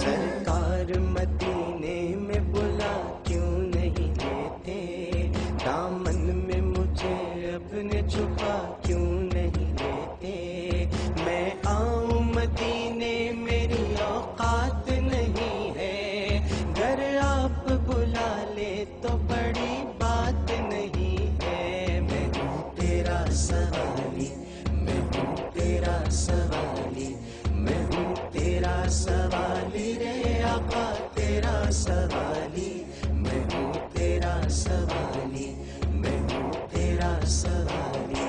सरकार मदीने में बुला क्यों नहीं लेते दामन में मुझे अपने छुपा बड़ी बात नहीं है मैं हूँ तेरा सवाली मैं हूँ तेरा सवाली मैं हूँ तेरा सवाली रे आका तेरा सवाली मैं हूँ तेरा सवाली मैं हूँ तेरा सवाली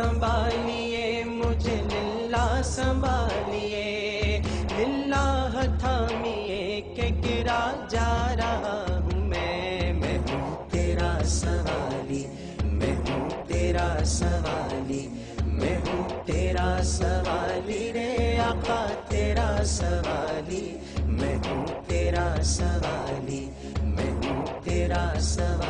संभालिए, मुझे लिल्ला संभालिए। लिल्ला थामिए के गिरा जा रहा हूँ मैं। मैं हूँ तेरा सवाली, मैं हूँ तेरा सवाली, मैं हूँ तेरा सवाली रे। आका तेरा सवाली, मैं हूँ तेरा सवाली, मैं हूँ तेरा सवाली।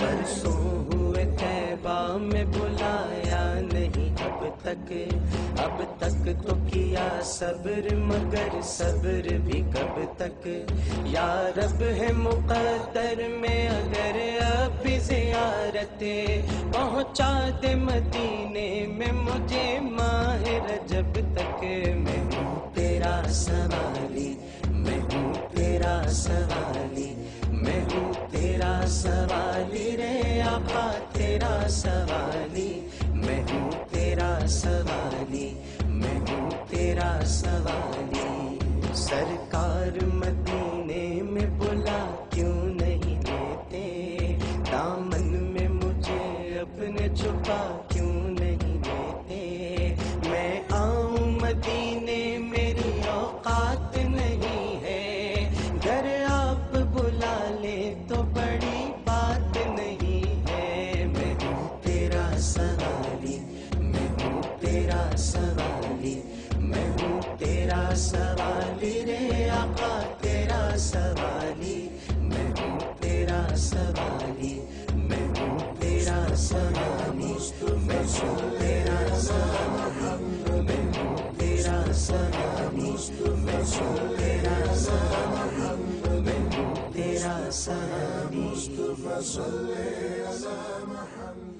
परसों हुए तैबा में बुलाया नहीं अब तक अब तक तो किया सब्र मगर सब्र भी कब तक या रब है मुकद्दर में अगर अब भी जियारत पहुँचा दे मदीने में मुझे माह रजब तक मैं हूँ तेरा सवाली, मैं हूँ तेरा सवाली, मैं हूँ तेरा सवाली रे आका तेरा सवाली, मैं हूँ तेरा सवाली, मैं हूँ तेरा सवाली। सरकार सवाली, मैं हूँ तेरा सवाली रे, आका तेरा सवाली, मैं हूँ तेरा सवाली, मैं हूँ तेरा सवाली, मैं हूँ तेरा सवाली, मैं हूँ तेरा सवाली, मैं हूँ तेरा सवाली, मैं हूँ तेरा सवाली मुस्तफ़ा सल्ले अला